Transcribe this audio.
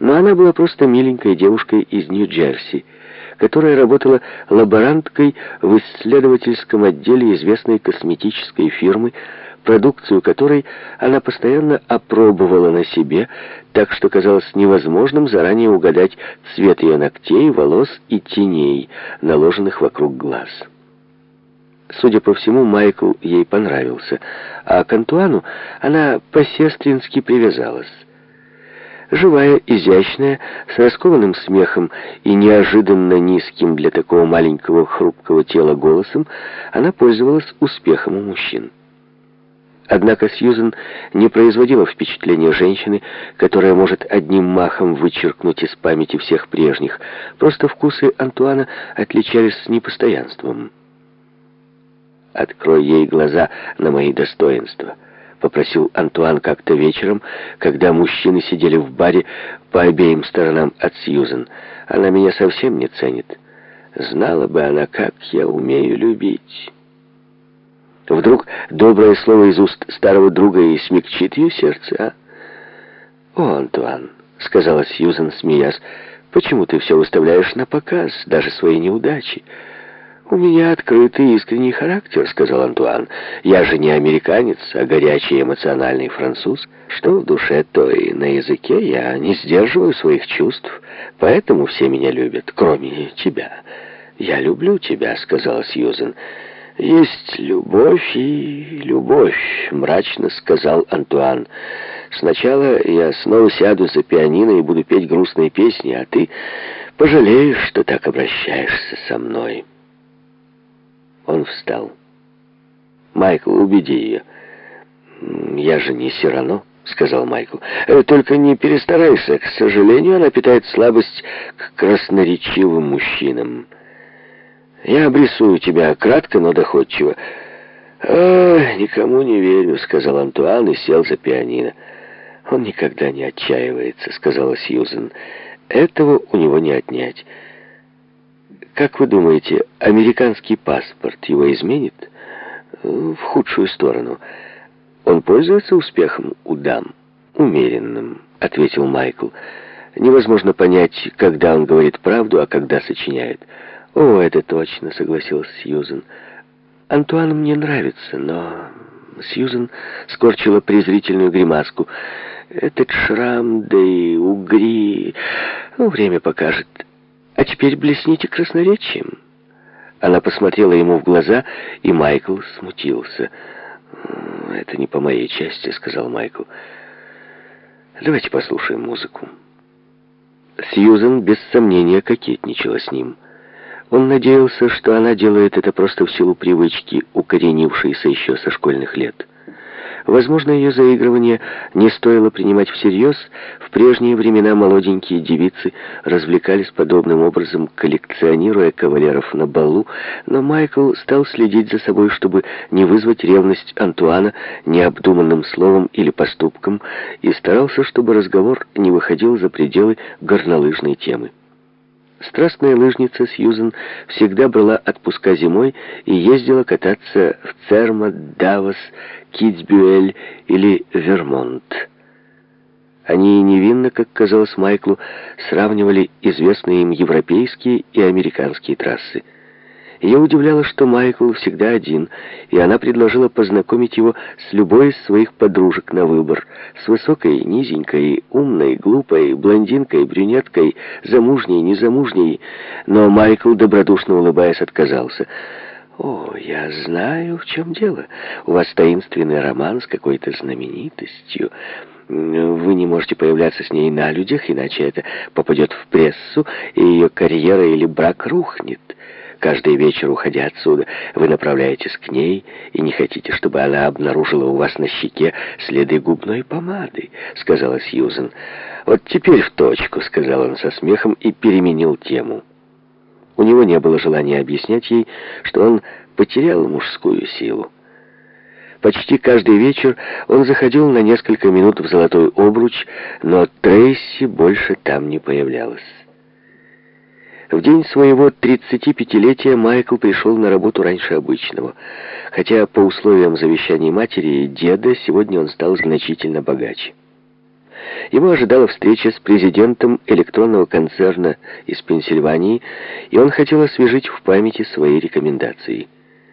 Но она была просто миленькой девушкой из Нью-Джерси, которая работала лаборанткой в исследовательском отделе известной косметической фирмы, продукцию которой она постоянно опробовала на себе, так что казалось невозможным заранее угадать цвет ее ногтей, волос и теней, наложенных вокруг глаз. Судя по всему, Майкл ей понравился, а к Антуану она по-сестрински привязалась. Живая, изящная, с раскованным смехом и неожиданно низким для такого маленького хрупкого тела голосом, она пользовалась успехом у мужчин. Однако Сьюзен не производила впечатления женщины, которая может одним махом вычеркнуть из памяти всех прежних. Просто вкусы Антуана отличались непостоянством. «Открой ей глаза на мои достоинства», — попросил Антуан как-то вечером, когда мужчины сидели в баре по обеим сторонам от Сьюзен. «Она меня совсем не ценит. Знала бы она, как я умею любить». Вдруг доброе слово из уст старого друга и смягчит ее сердце, а? «О, Антуан», — сказала Сьюзен, смеясь, — «почему ты все выставляешь на показ, даже свои неудачи?» «У меня открытый искренний характер», — сказал Антуан. «Я же не американец, а горячий эмоциональный француз. Что в душе, то и на языке я не сдерживаю своих чувств, поэтому все меня любят, кроме тебя». «Я люблю тебя», — сказала Сьюзен. «Есть любовь и любовь», — мрачно сказал Антуан. «Сначала я снова сяду за пианино и буду петь грустные песни, а ты пожалеешь, что так обращаешься со мной». Он встал. «Майкл, убеди ее». «Я же не Сирано», — сказал Майкл. «Э, «Только не перестарайся. К сожалению, она питает слабость к красноречивым мужчинам». Я обрисую тебя кратко, но доходчиво. «А, никому не верю», — сказал Антуан и сел за пианино. «Он никогда не отчаивается», — сказала Сьюзен. «Этого у него не отнять». «Как вы думаете, американский паспорт его изменит?» «В худшую сторону. Он пользуется успехом у дам?» «Умеренным», — ответил Майкл. «Невозможно понять, когда он говорит правду, а когда сочиняет». «О, это точно», — согласилась Сьюзен. «Антуан мне нравится, но...» Сьюзен скорчила презрительную гримаску. «Этот шрам, да и угри... Ну, время покажет. А теперь блесните красноречием». Она посмотрела ему в глаза, и Майкл смутился. «Это не по моей части», — сказал Майкл. «Давайте послушаем музыку». Сьюзен без сомнения кокетничала с ним. Он надеялся, что она делает это просто в силу привычки, укоренившейся еще со школьных лет. Возможно, ее заигрывание не стоило принимать всерьез. В прежние времена молоденькие девицы развлекались подобным образом, коллекционируя кавалеров на балу, но Майкл стал следить за собой, чтобы не вызвать ревность Антуана необдуманным словом или поступком, и старался, чтобы разговор не выходил за пределы горнолыжной темы. Страстная лыжница Сьюзен всегда брала отпуска зимой и ездила кататься в Цермат, Давос, Китсбюэль или Вермонт. Они невинно, как казалось Майклу, сравнивали известные им европейские и американские трассы. Ее удивляло, что Майкл всегда один, и она предложила познакомить его с любой из своих подружек на выбор. С высокой, низенькой, умной, глупой, блондинкой, брюнеткой, замужней, незамужней. Но Майкл, добродушно улыбаясь, отказался. «О, я знаю, в чем дело. У вас таинственный роман с какой-то знаменитостью. Вы не можете появляться с ней на людях, иначе это попадет в прессу, и ее карьера или брак рухнет». Каждый вечер, уходя отсюда, вы направляетесь к ней и не хотите, чтобы она обнаружила у вас на щеке следы губной помады», — сказала Сьюзен. «Вот теперь в точку», — сказал он со смехом и переменил тему. У него не было желания объяснять ей, что он потерял мужскую силу. Почти каждый вечер он заходил на несколько минут в золотой обруч, но Трейси больше там не появлялась. В день своего 35-летия Майкл пришел на работу раньше обычного. Хотя по условиям завещаний матери и деда сегодня он стал значительно богаче. Его ожидала встреча с президентом электронного концерна из Пенсильвании, и он хотел освежить в памяти свои рекомендации –